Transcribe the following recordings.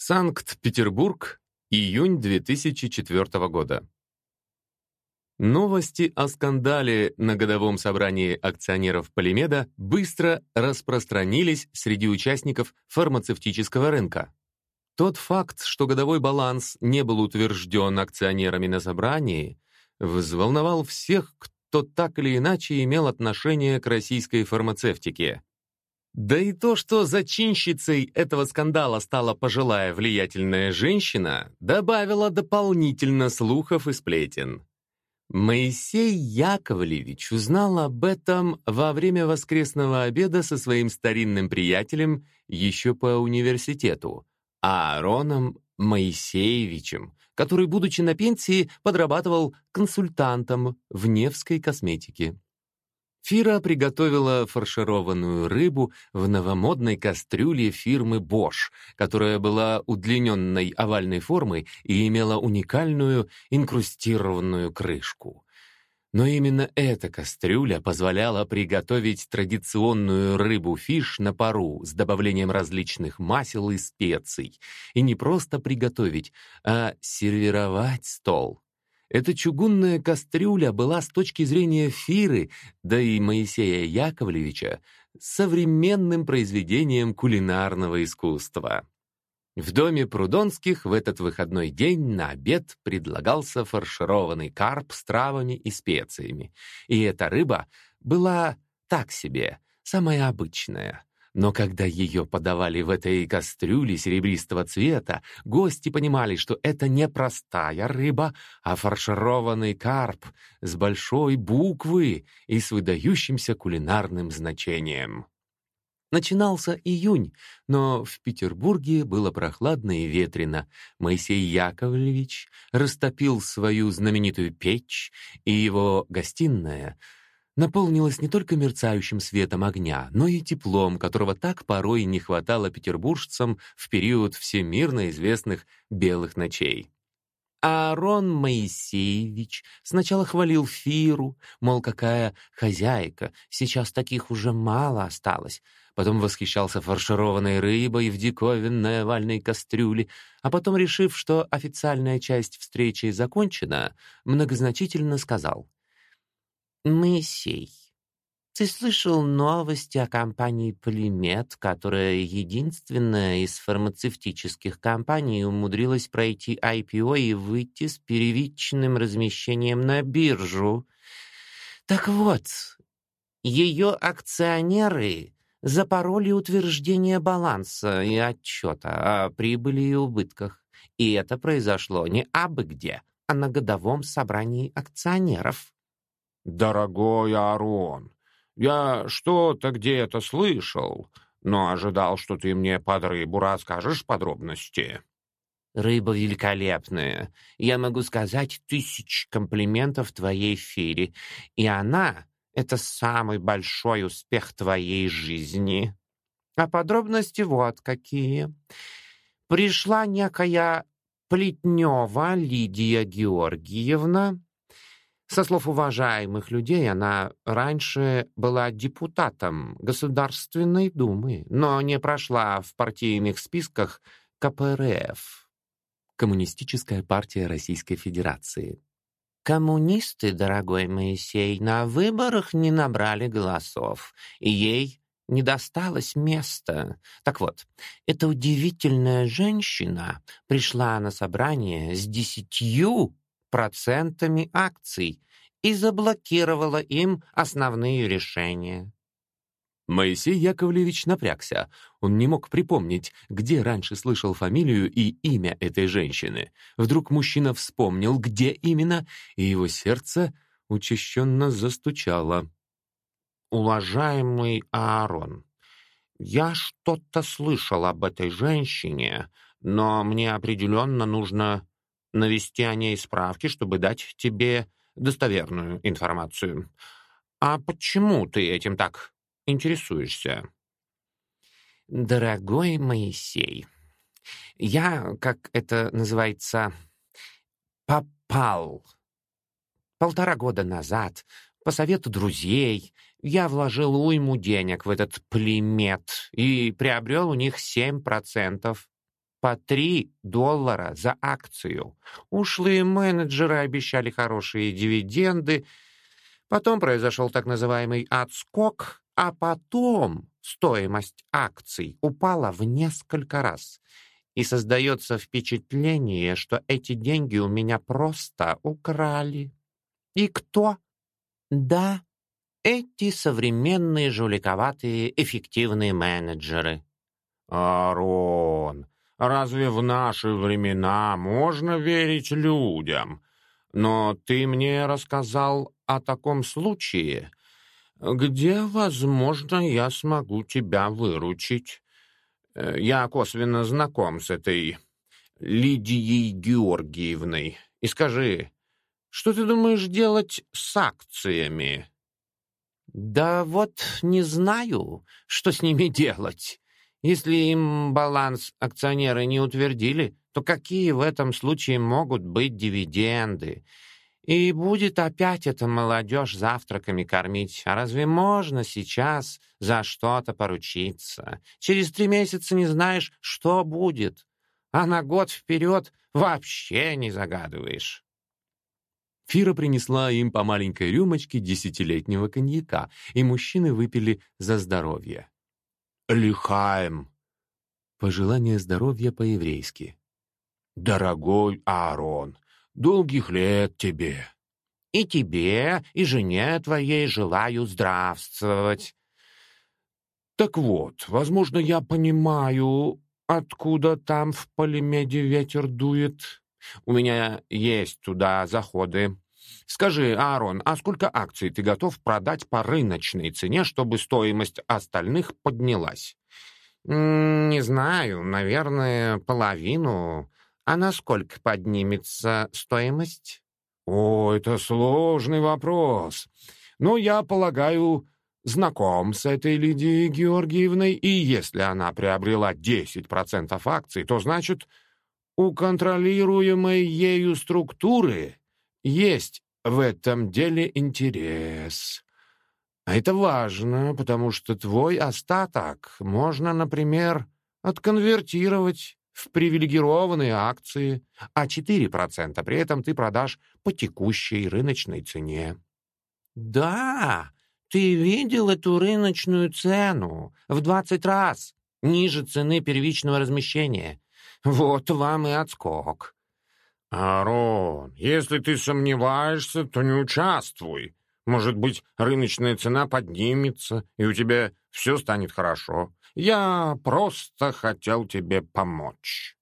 Санкт-Петербург, июнь 2004 года. Новости о скандале на годовом собрании акционеров Полимеда быстро распространились среди участников фармацевтического рынка. Тот факт, что годовой баланс не был утвержден акционерами на собрании, взволновал всех, кто так или иначе имел отношение к российской фармацевтике. Да и то, что зачинщицей этого скандала стала пожилая влиятельная женщина, добавило дополнительно слухов и сплетен. Моисей Яковлевич узнал об этом во время воскресного обеда со своим старинным приятелем еще по университету, Аароном Моисеевичем, который, будучи на пенсии, подрабатывал консультантом в Невской косметике. Фира приготовила фаршированную рыбу в новомодной кастрюле фирмы Bosch, которая была удлиненной овальной формы и имела уникальную инкрустированную крышку. Но именно эта кастрюля позволяла приготовить традиционную рыбу-фиш на пару с добавлением различных масел и специй. И не просто приготовить, а сервировать стол. Эта чугунная кастрюля была с точки зрения Фиры, да и Моисея Яковлевича, современным произведением кулинарного искусства. В доме Прудонских в этот выходной день на обед предлагался фаршированный карп с травами и специями. И эта рыба была так себе, самая обычная. Но когда ее подавали в этой кастрюле серебристого цвета, гости понимали, что это не простая рыба, а фаршированный карп с большой буквы и с выдающимся кулинарным значением. Начинался июнь, но в Петербурге было прохладно и ветрено. Моисей Яковлевич растопил свою знаменитую печь, и его гостиная — наполнилась не только мерцающим светом огня, но и теплом, которого так порой не хватало петербуржцам в период всемирно известных белых ночей. Аарон Моисеевич сначала хвалил Фиру, мол, какая хозяйка, сейчас таких уже мало осталось. Потом восхищался фаршированной рыбой в диковинной овальной кастрюле, а потом, решив, что официальная часть встречи закончена, многозначительно сказал — Моисей, ты слышал новости о компании «Полимет», которая единственная из фармацевтических компаний умудрилась пройти IPO и выйти с первичным размещением на биржу? Так вот, ее акционеры запороли утверждение баланса и отчета о прибыли и убытках. И это произошло не абы где, а на годовом собрании акционеров. «Дорогой Арон, я что-то где-то слышал, но ожидал, что ты мне под рыбу расскажешь подробности». «Рыба великолепная. Я могу сказать тысяч комплиментов твоей Фире, и она — это самый большой успех твоей жизни. А подробности вот какие. Пришла некая Плетнева Лидия Георгиевна, со слов уважаемых людей, она раньше была депутатом Государственной Думы, но не прошла в партийных списках КПРФ. Коммунистическая партия Российской Федерации. Коммунисты, дорогой Моисей, на выборах не набрали голосов, и ей не досталось места. Так вот, эта удивительная женщина пришла на собрание с десятью процентами акций и заблокировала им основные решения. Моисей Яковлевич напрягся. Он не мог припомнить, где раньше слышал фамилию и имя этой женщины. Вдруг мужчина вспомнил, где именно, и его сердце учащенно застучало. «Уважаемый Аарон, я что-то слышал об этой женщине, но мне определенно нужно навести о ней справки, чтобы дать тебе достоверную информацию. А почему ты этим так интересуешься? Дорогой Моисей, я, как это называется, попал. Полтора года назад, по совету друзей, я вложил уйму денег в этот племет и приобрел у них семь процентов по 3 доллара за акцию. Ушлые менеджеры обещали хорошие дивиденды. Потом произошел так называемый отскок, а потом стоимость акций упала в несколько раз. И создается впечатление, что эти деньги у меня просто украли. И кто? Да, эти современные жуликоватые эффективные менеджеры. Арон, разве в наши времена можно верить людям? Но ты мне рассказал о таком случае, где, возможно, я смогу тебя выручить. Э, я косвенно знаком с этой Лидией Георгиевной. И скажи, что ты думаешь делать с акциями?» «Да вот не знаю, что с ними делать. Если им баланс акционеры не утвердили, то какие в этом случае могут быть дивиденды? И будет опять эта молодежь завтраками кормить. А разве можно сейчас за что-то поручиться? Через три месяца не знаешь, что будет. А на год вперед вообще не загадываешь. Фира принесла им по маленькой рюмочке десятилетнего коньяка, и мужчины выпили за здоровье. «Лихаем!» Пожелание здоровья по-еврейски. «Дорогой Аарон, долгих лет тебе!» «И тебе, и жене твоей желаю здравствовать!» «Так вот, возможно, я понимаю, откуда там в Полимеде ветер дует. У меня есть туда заходы. Скажи, Аарон, а сколько акций ты готов продать по рыночной цене, чтобы стоимость остальных поднялась? Не знаю, наверное, половину. А насколько поднимется стоимость? О, это сложный вопрос. Но я полагаю, знаком с этой Лидией Георгиевной, и если она приобрела 10% акций, то значит у контролируемой ею структуры есть в этом деле интерес. А это важно, потому что твой остаток можно, например, отконвертировать в привилегированные акции, а 4% при этом ты продашь по текущей рыночной цене. Да, ты видел эту рыночную цену в 20 раз ниже цены первичного размещения. Вот вам и отскок. Арон, если ты сомневаешься, то не участвуй. Может быть, рыночная цена поднимется, и у тебя все станет хорошо. Я просто хотел тебе помочь.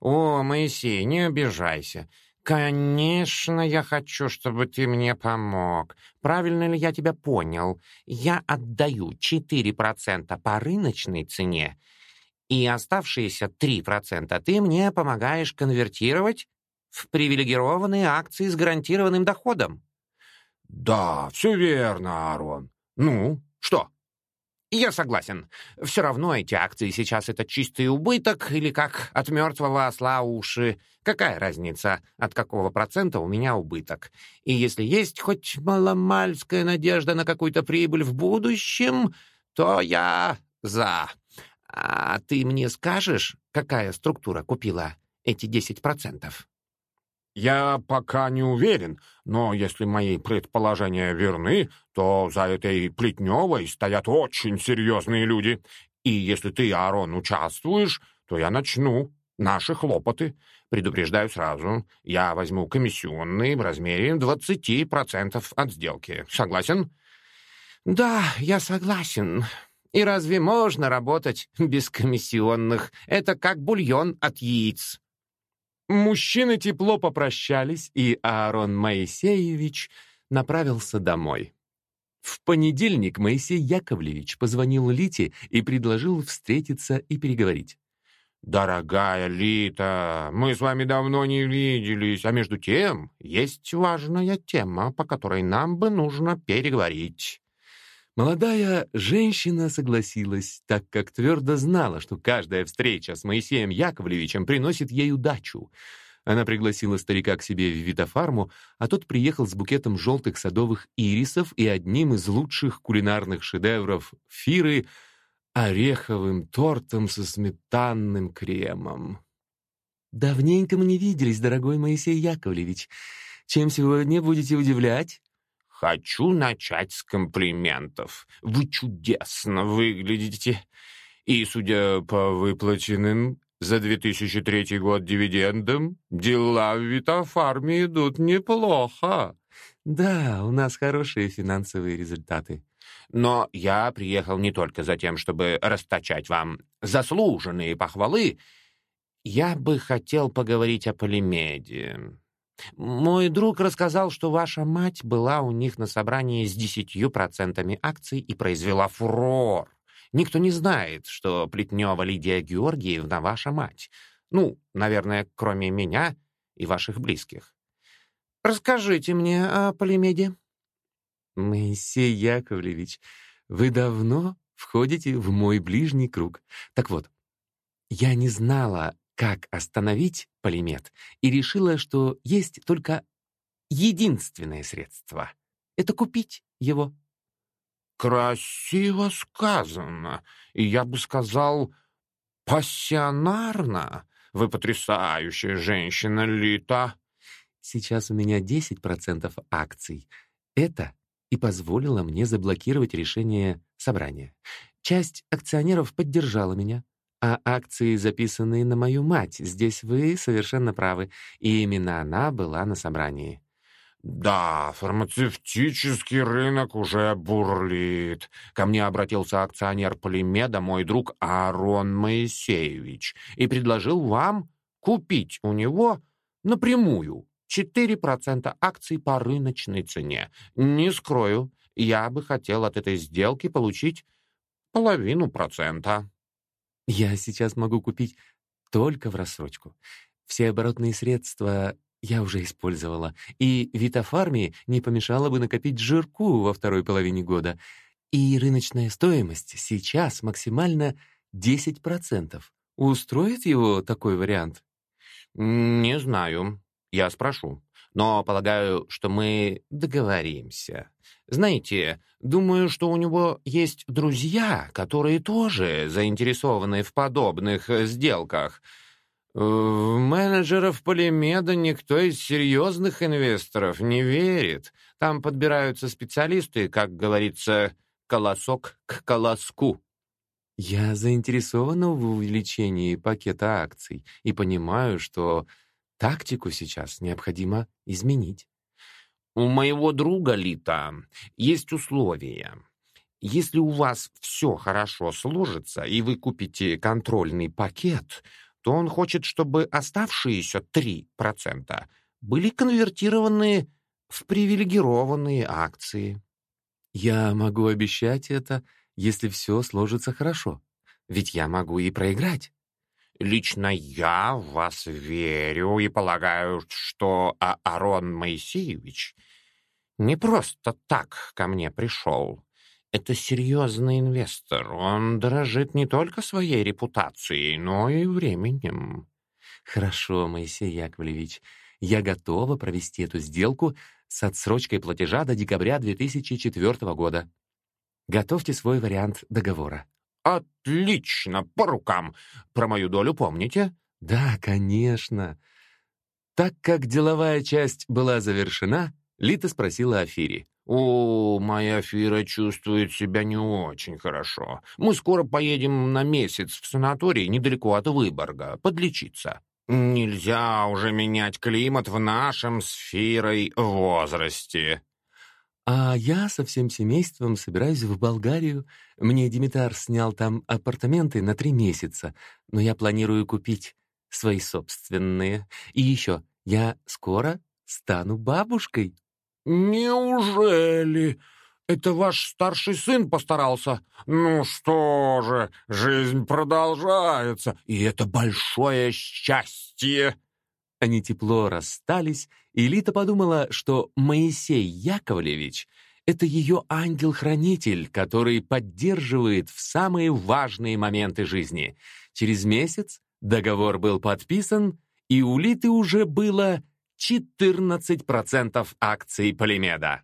О, Моисей, не обижайся. Конечно, я хочу, чтобы ты мне помог. Правильно ли я тебя понял? Я отдаю 4% по рыночной цене и оставшиеся 3% ты мне помогаешь конвертировать в привилегированные акции с гарантированным доходом. Да, все верно, Аарон. Ну, что? Я согласен. Все равно эти акции сейчас это чистый убыток или как от мертвого осла уши. Какая разница, от какого процента у меня убыток? И если есть хоть маломальская надежда на какую-то прибыль в будущем, то я за. А ты мне скажешь, какая структура купила эти 10%? Я пока не уверен, но если мои предположения верны, то за этой Плетневой стоят очень серьезные люди. И если ты, Аарон, участвуешь, то я начну наши хлопоты. Предупреждаю сразу, я возьму комиссионный в размере 20% от сделки. Согласен? Да, я согласен. И разве можно работать без комиссионных? Это как бульон от яиц». Мужчины тепло попрощались, и Аарон Моисеевич направился домой. В понедельник Моисей Яковлевич позвонил Лите и предложил встретиться и переговорить. «Дорогая Лита, мы с вами давно не виделись, а между тем есть важная тема, по которой нам бы нужно переговорить». Молодая женщина согласилась, так как твердо знала, что каждая встреча с Моисеем Яковлевичем приносит ей удачу. Она пригласила старика к себе в Витофарму, а тот приехал с букетом желтых садовых ирисов и одним из лучших кулинарных шедевров Фиры — ореховым тортом со сметанным кремом. Давненько мы не виделись, дорогой Моисей Яковлевич. Чем сегодня будете удивлять?» «Хочу начать с комплиментов. Вы чудесно выглядите. И, судя по выплаченным за 2003 год дивидендам, дела в Витофарме идут неплохо». «Да, у нас хорошие финансовые результаты». «Но я приехал не только за тем, чтобы расточать вам заслуженные похвалы. Я бы хотел поговорить о Полимеде. Мой друг рассказал, что ваша мать была у них на собрании с десятью процентами акций и произвела фурор. Никто не знает, что Плетнева Лидия Георгиевна ваша мать. Ну, наверное, кроме меня и ваших близких. Расскажите мне о Полимеде. Моисей Яковлевич, вы давно входите в мой ближний круг. Так вот, я не знала как остановить полимет, и решила, что есть только единственное средство — это купить его. «Красиво сказано, и я бы сказал, пассионарно. Вы потрясающая женщина, Лита». «Сейчас у меня 10% акций. Это и позволило мне заблокировать решение собрания. Часть акционеров поддержала меня, а акции, записанные на мою мать. Здесь вы совершенно правы, и именно она была на собрании. «Да, фармацевтический рынок уже бурлит. Ко мне обратился акционер Полимеда, мой друг Аарон Моисеевич, и предложил вам купить у него напрямую 4% акций по рыночной цене. Не скрою, я бы хотел от этой сделки получить половину процента». Я сейчас могу купить только в рассрочку. Все оборотные средства я уже использовала, и Витофарме не помешало бы накопить жирку во второй половине года. И рыночная стоимость сейчас максимально 10%. Устроит его такой вариант? Не знаю. Я спрошу. Но полагаю, что мы договоримся. Знаете, думаю, что у него есть друзья, которые тоже заинтересованы в подобных э, сделках. В менеджеров Полимеда никто из серьезных инвесторов не верит. Там подбираются специалисты, как говорится, колосок к колоску. Я заинтересована в увеличении пакета акций и понимаю, что тактику сейчас необходимо изменить. У моего друга Лита есть условия. Если у вас все хорошо сложится, и вы купите контрольный пакет, то он хочет, чтобы оставшиеся 3% были конвертированы в привилегированные акции. Я могу обещать это, если все сложится хорошо. Ведь я могу и проиграть. Лично я в вас верю и полагаю, что Аарон Моисеевич не просто так ко мне пришел. Это серьезный инвестор. Он дорожит не только своей репутацией, но и временем. Хорошо, Моисей Яковлевич. Я готова провести эту сделку с отсрочкой платежа до декабря 2004 года. Готовьте свой вариант договора. «Отлично! По рукам! Про мою долю помните?» «Да, конечно». Так как деловая часть была завершена, Лита спросила Афире. «О, моя Фира чувствует себя не очень хорошо. Мы скоро поедем на месяц в санаторий недалеко от Выборга, подлечиться. Нельзя уже менять климат в нашем с Фирой возрасте». «А я со всем семейством собираюсь в Болгарию. Мне Димитар снял там апартаменты на три месяца, но я планирую купить свои собственные. И еще, я скоро стану бабушкой». «Неужели? Это ваш старший сын постарался? Ну что же, жизнь продолжается, и это большое счастье!» Они тепло расстались, и Лита подумала, что Моисей Яковлевич — это ее ангел-хранитель, который поддерживает в самые важные моменты жизни. Через месяц договор был подписан, и у Литы уже было 14% акций Полимеда.